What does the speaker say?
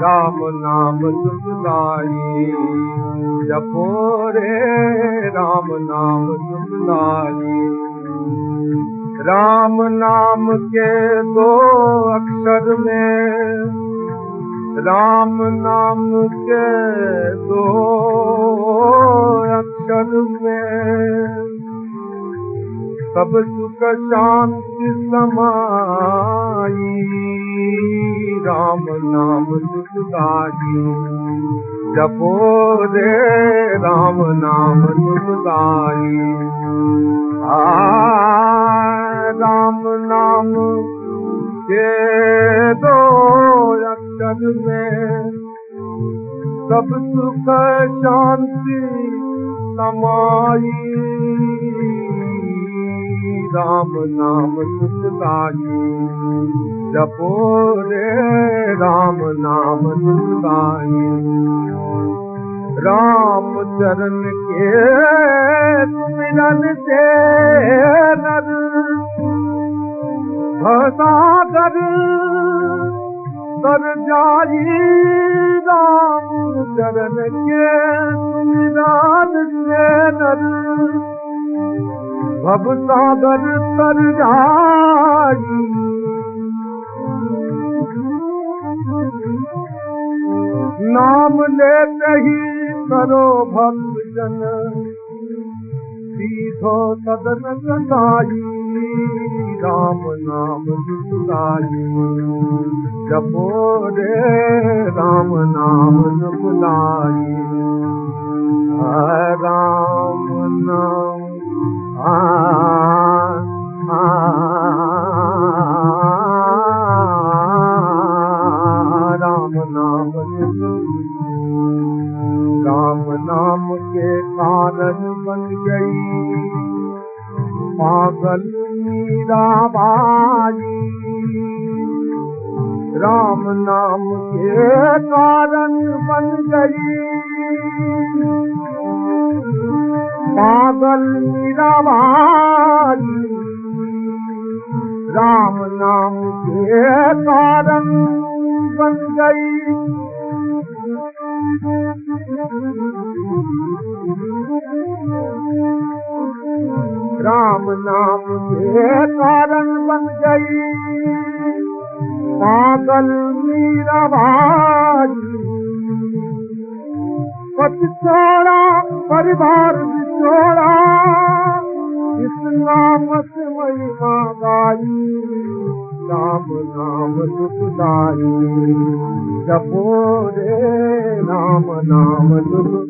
राम नाम सुखदाई जपो रे राम नाम सुखदाई राम नाम के दो अक्षर में राम नाम के दो अक्षर में सब सुख शांति समाई? राम नाम सुखदाई रे राम नाम सुखदाई आ राम अक्षर में सब सुख शांति समाई राम नाम जपो रे राम नाम राम चरण के मिलन से नर। भसागर कर जाई राम चरण के मिलन से नर भव सागर तर जाई। नाम लेते ही करो भक्त जन सीधो सदन सदाई राम नाम सुनाई जपो रे राम नाम बुलाई राम पागल मीरा बाई राम नाम के कारण बन गई। पागल मीरा बाई राम नाम के कारण बन गई राम नाम गई पागल मीरा भाई पति छोड़ा परिवार बिछोड़ा इस नाम गाई राम नाम दुखदाई जपो रे राम नाम दुख